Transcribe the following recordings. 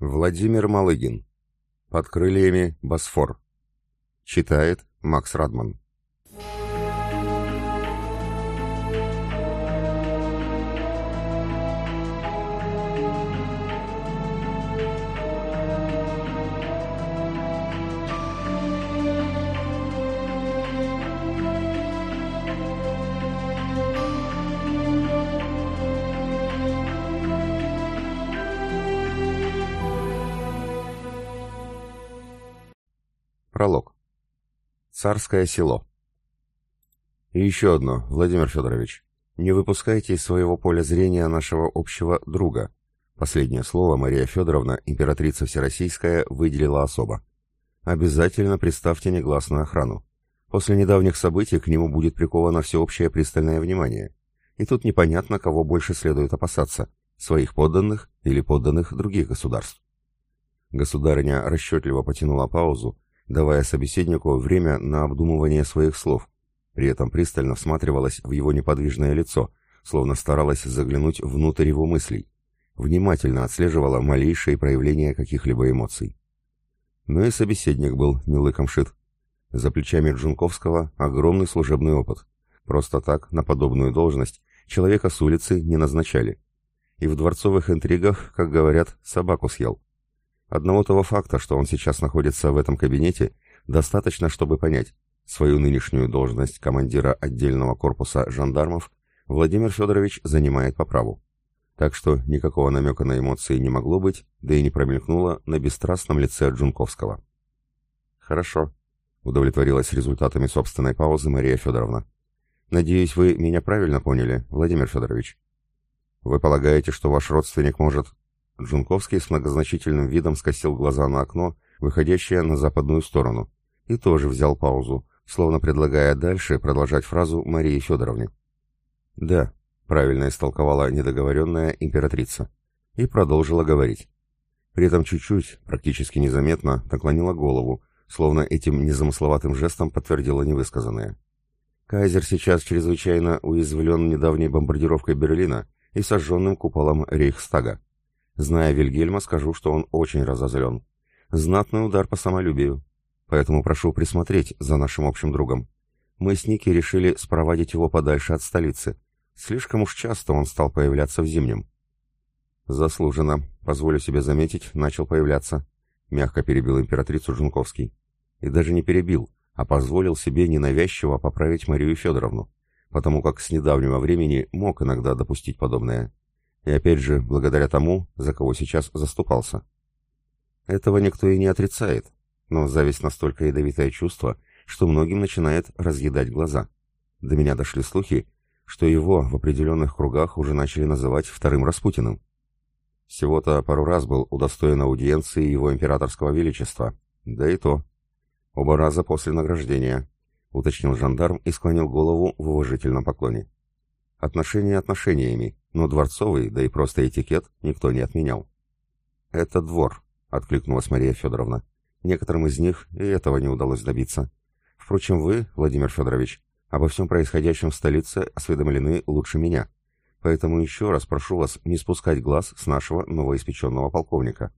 Владимир Малыгин. Под крыльями Босфор. Читает Макс Радман. Пролог. Царское село. И еще одно, Владимир Федорович. Не выпускайте из своего поля зрения нашего общего друга. Последнее слово Мария Федоровна, императрица Всероссийская, выделила особо. Обязательно представьте негласную охрану. После недавних событий к нему будет приковано всеобщее пристальное внимание. И тут непонятно, кого больше следует опасаться – своих подданных или подданных других государств. Государыня расчетливо потянула паузу, давая собеседнику время на обдумывание своих слов, при этом пристально всматривалась в его неподвижное лицо, словно старалась заглянуть внутрь его мыслей, внимательно отслеживала малейшие проявления каких-либо эмоций. Но и собеседник был не лыком шит. За плечами Джунковского огромный служебный опыт. Просто так, на подобную должность, человека с улицы не назначали. И в дворцовых интригах, как говорят, собаку съел. Одного того факта, что он сейчас находится в этом кабинете, достаточно, чтобы понять, свою нынешнюю должность командира отдельного корпуса жандармов Владимир Федорович занимает по праву. Так что никакого намека на эмоции не могло быть, да и не промелькнуло на бесстрастном лице Джунковского. «Хорошо», — удовлетворилась результатами собственной паузы Мария Федоровна. «Надеюсь, вы меня правильно поняли, Владимир Федорович?» «Вы полагаете, что ваш родственник может...» Джунковский с многозначительным видом скосил глаза на окно, выходящее на западную сторону, и тоже взял паузу, словно предлагая дальше продолжать фразу Марии Федоровне. «Да», — правильно истолковала недоговоренная императрица, и продолжила говорить. При этом чуть-чуть, практически незаметно, наклонила голову, словно этим незамысловатым жестом подтвердила невысказанное. Кайзер сейчас чрезвычайно уязвлен недавней бомбардировкой Берлина и сожженным куполом Рейхстага. Зная Вильгельма, скажу, что он очень разозлен. Знатный удар по самолюбию. Поэтому прошу присмотреть за нашим общим другом. Мы с Ники решили спровадить его подальше от столицы. Слишком уж часто он стал появляться в зимнем. Заслуженно, позволю себе заметить, начал появляться. Мягко перебил императрицу Жунковский. И даже не перебил, а позволил себе ненавязчиво поправить Марию Федоровну, потому как с недавнего времени мог иногда допустить подобное. И опять же, благодаря тому, за кого сейчас заступался. Этого никто и не отрицает, но зависть настолько ядовитое чувство, что многим начинает разъедать глаза. До меня дошли слухи, что его в определенных кругах уже начали называть вторым Распутиным. Всего-то пару раз был удостоен аудиенции его императорского величества, да и то. Оба раза после награждения, уточнил жандарм и склонил голову в уважительном поклоне. Отношения отношениями, но дворцовый, да и просто этикет никто не отменял. «Это двор», — откликнулась Мария Федоровна. «Некоторым из них и этого не удалось добиться. Впрочем, вы, Владимир Федорович, обо всем происходящем в столице осведомлены лучше меня. Поэтому еще раз прошу вас не спускать глаз с нашего новоиспеченного полковника».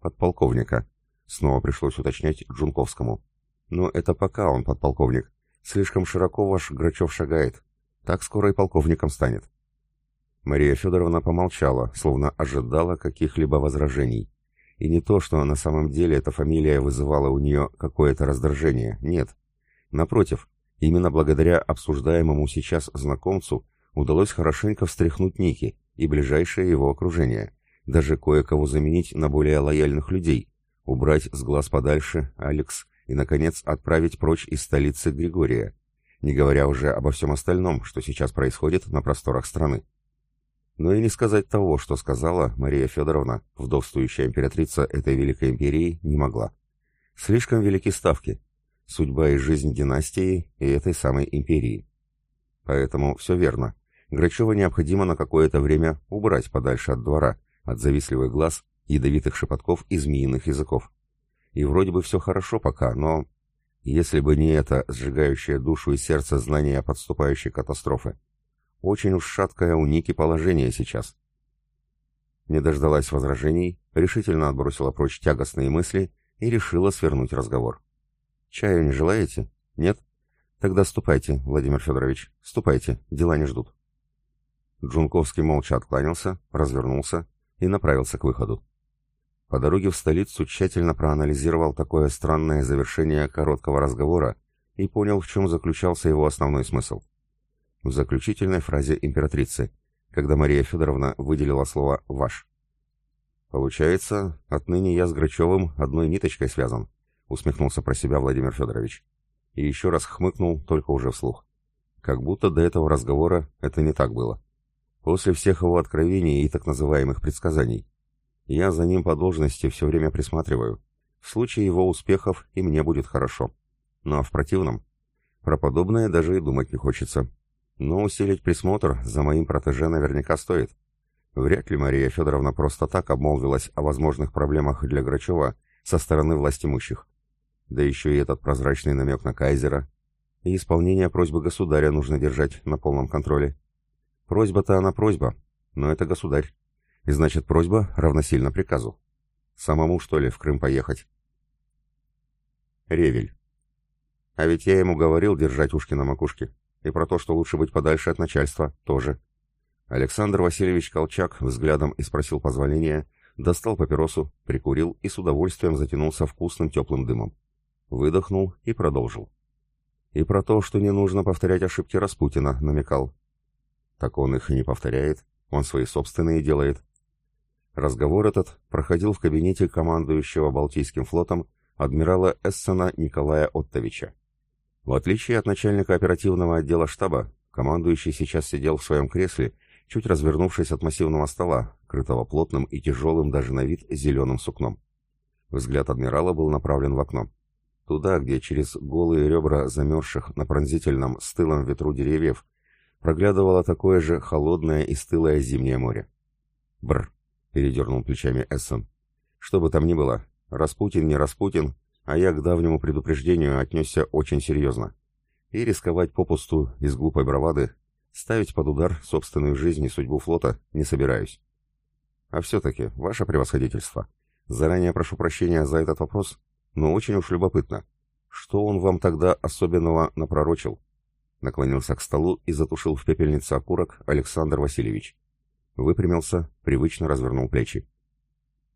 «Подполковника», — снова пришлось уточнять Джунковскому. «Но это пока он подполковник. Слишком широко ваш Грачев шагает. Так скоро и полковником станет». Мария Федоровна помолчала, словно ожидала каких-либо возражений. И не то, что на самом деле эта фамилия вызывала у нее какое-то раздражение, нет. Напротив, именно благодаря обсуждаемому сейчас знакомцу удалось хорошенько встряхнуть Ники и ближайшее его окружение, даже кое-кого заменить на более лояльных людей, убрать с глаз подальше Алекс и, наконец, отправить прочь из столицы Григория, не говоря уже обо всем остальном, что сейчас происходит на просторах страны но и не сказать того, что сказала Мария Федоровна, вдовствующая императрица этой великой империи, не могла. Слишком велики ставки. Судьба и жизнь династии и этой самой империи. Поэтому все верно. Грачева необходимо на какое-то время убрать подальше от двора, от завистливых глаз, ядовитых шепотков и змеиных языков. И вроде бы все хорошо пока, но... Если бы не это сжигающее душу и сердце знание о подступающей катастрофе, очень уж шаткое у Ники положение сейчас. Не дождалась возражений, решительно отбросила прочь тягостные мысли и решила свернуть разговор. «Чаю не желаете? Нет? Тогда ступайте, Владимир Федорович, ступайте, дела не ждут». Джунковский молча откланялся, развернулся и направился к выходу. По дороге в столицу тщательно проанализировал такое странное завершение короткого разговора и понял, в чем заключался его основной смысл. В заключительной фразе императрицы когда Мария Федоровна выделила слово «ваш». «Получается, отныне я с Грачевым одной ниточкой связан», усмехнулся про себя Владимир Федорович. И еще раз хмыкнул, только уже вслух. Как будто до этого разговора это не так было. После всех его откровений и так называемых предсказаний. Я за ним по должности все время присматриваю. В случае его успехов и мне будет хорошо. Ну а в противном? Про подобное даже и думать не хочется. Но усилить присмотр за моим протеже наверняка стоит. Вряд ли Мария Федоровна просто так обмолвилась о возможных проблемах для Грачева со стороны властимущих. Да еще и этот прозрачный намек на кайзера. И исполнение просьбы государя нужно держать на полном контроле. Просьба-то она просьба, но это государь. И значит, просьба равносильно приказу. Самому, что ли, в Крым поехать? Ревель. А ведь я ему говорил держать ушки на макушке. И про то, что лучше быть подальше от начальства, тоже. Александр Васильевич Колчак взглядом и спросил позволения, достал папиросу, прикурил и с удовольствием затянулся вкусным теплым дымом. Выдохнул и продолжил. И про то, что не нужно повторять ошибки Распутина, намекал. Так он их и не повторяет, он свои собственные делает. Разговор этот проходил в кабинете командующего Балтийским флотом адмирала Эссена Николая Оттовича. В отличие от начальника оперативного отдела штаба, командующий сейчас сидел в своем кресле, чуть развернувшись от массивного стола, крытого плотным и тяжелым даже на вид зеленым сукном. Взгляд адмирала был направлен в окно. Туда, где через голые ребра замерзших на пронзительном, стылом ветру деревьев проглядывало такое же холодное и стылое зимнее море. Бр! передернул плечами Эссен. Что бы там ни было, Распутин не Распутин, а я к давнему предупреждению отнесся очень серьезно. И рисковать попусту из глупой бравады, ставить под удар собственную жизнь и судьбу флота не собираюсь. А все-таки, ваше превосходительство, заранее прошу прощения за этот вопрос, но очень уж любопытно. Что он вам тогда особенного напророчил? Наклонился к столу и затушил в пепельнице окурок Александр Васильевич. Выпрямился, привычно развернул плечи.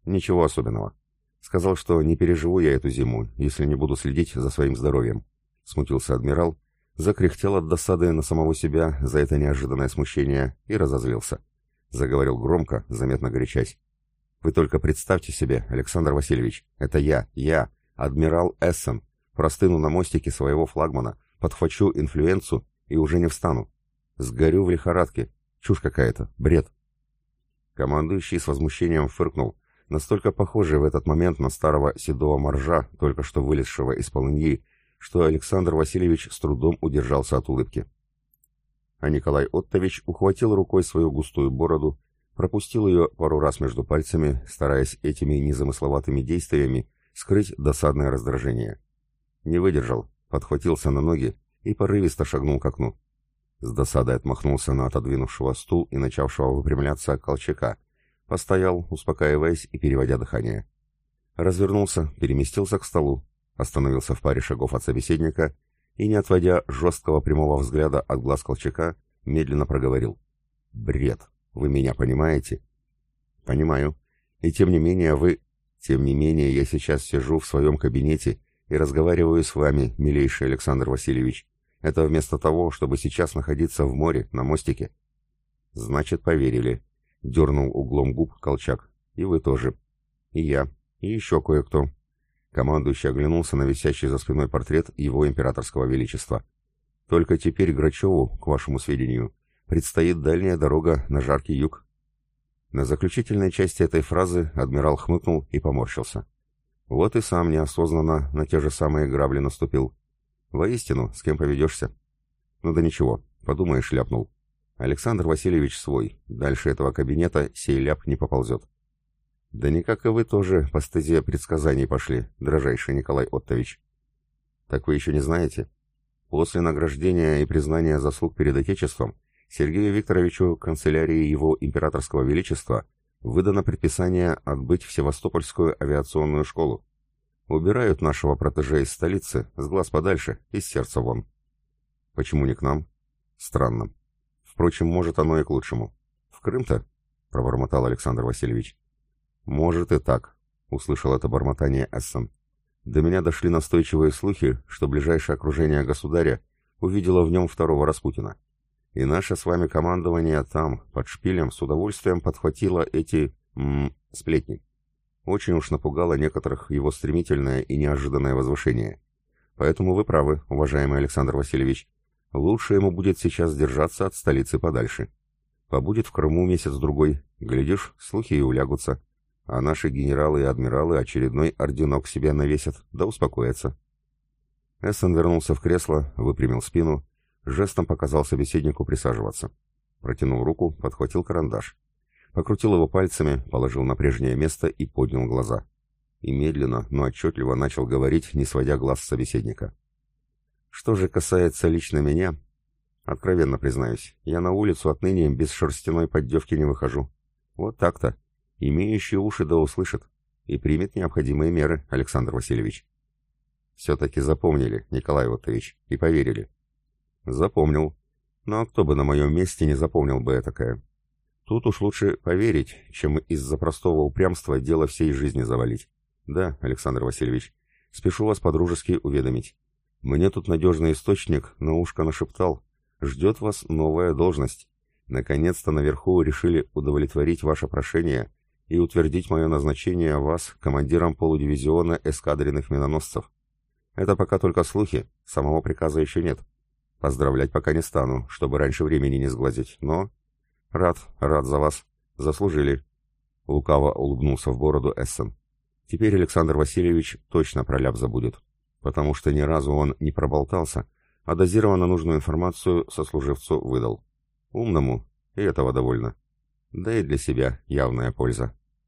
Ничего особенного. Сказал, что не переживу я эту зиму, если не буду следить за своим здоровьем. Смутился адмирал, закряхтел от досады на самого себя за это неожиданное смущение и разозлился. Заговорил громко, заметно горячась. Вы только представьте себе, Александр Васильевич, это я, я, адмирал Эссен, простыну на мостике своего флагмана, подхвачу инфлюенцию и уже не встану. Сгорю в лихорадке. Чушь какая-то, бред. Командующий с возмущением фыркнул, настолько похожий в этот момент на старого седого моржа, только что вылезшего из полыньи, что Александр Васильевич с трудом удержался от улыбки. А Николай Оттович ухватил рукой свою густую бороду, пропустил ее пару раз между пальцами, стараясь этими незамысловатыми действиями скрыть досадное раздражение. Не выдержал, подхватился на ноги и порывисто шагнул к окну. С досадой отмахнулся на отодвинувшего стул и начавшего выпрямляться Колчака, Постоял, успокаиваясь и переводя дыхание. Развернулся, переместился к столу, остановился в паре шагов от собеседника и, не отводя жесткого прямого взгляда от глаз Колчака, медленно проговорил. «Бред! Вы меня понимаете?» «Понимаю. И тем не менее вы...» «Тем не менее я сейчас сижу в своем кабинете и разговариваю с вами, милейший Александр Васильевич. Это вместо того, чтобы сейчас находиться в море, на мостике». «Значит, поверили», Дернул углом губ Колчак. И вы тоже. И я. И еще кое-кто. Командующий оглянулся на висящий за спиной портрет его императорского величества. Только теперь Грачеву, к вашему сведению, предстоит дальняя дорога на жаркий юг. На заключительной части этой фразы адмирал хмыкнул и поморщился. Вот и сам неосознанно на те же самые грабли наступил. Воистину, с кем поведешься? Ну да ничего, подумаешь, ляпнул. Александр Васильевич свой, дальше этого кабинета сей ляп не поползет. Да никак и вы тоже по стезе предсказаний пошли, дрожайший Николай Оттович. Так вы еще не знаете? После награждения и признания заслуг перед Отечеством Сергею Викторовичу канцелярии его императорского величества выдано предписание отбыть в Севастопольскую авиационную школу. Убирают нашего протеже из столицы, с глаз подальше, из сердца вон. Почему не к нам? Странно. Впрочем, может оно и к лучшему. В Крым-то? Пробормотал Александр Васильевич. Может и так, услышал это бормотание Эссен. До меня дошли настойчивые слухи, что ближайшее окружение государя увидело в нем второго Распутина. И наше с вами командование там, под шпилем, с удовольствием подхватило эти... -м, сплетни. Очень уж напугало некоторых его стремительное и неожиданное возвышение. Поэтому вы правы, уважаемый Александр Васильевич. Лучше ему будет сейчас держаться от столицы подальше. Побудет в Крыму месяц-другой, глядишь, слухи и улягутся. А наши генералы и адмиралы очередной орденок себе навесят, да успокоятся. Эссен вернулся в кресло, выпрямил спину жестом показал собеседнику присаживаться. Протянул руку, подхватил карандаш. Покрутил его пальцами, положил на прежнее место и поднял глаза. И медленно, но отчетливо начал говорить, не сводя глаз с собеседника. Что же касается лично меня, откровенно признаюсь, я на улицу отныне без шерстяной поддевки не выхожу. Вот так-то. Имеющий уши да услышит. И примет необходимые меры, Александр Васильевич. Все-таки запомнили, Николай Вотович, и поверили. Запомнил. Ну а кто бы на моем месте не запомнил бы этакое? Тут уж лучше поверить, чем из-за простого упрямства дело всей жизни завалить. Да, Александр Васильевич, спешу вас по-дружески уведомить. Мне тут надежный источник на ушко нашептал. Ждет вас новая должность. Наконец-то наверху решили удовлетворить ваше прошение и утвердить мое назначение вас командиром полудивизиона эскадренных миноносцев. Это пока только слухи, самого приказа еще нет. Поздравлять пока не стану, чтобы раньше времени не сглазить, но... Рад, рад за вас. Заслужили. Лукаво улыбнулся в бороду Эссен. Теперь Александр Васильевич точно про ляп забудет, потому что ни разу он не проболтался, а дозированно нужную информацию сослуживцу выдал. Умному, и этого довольно. Да и для себя явная польза.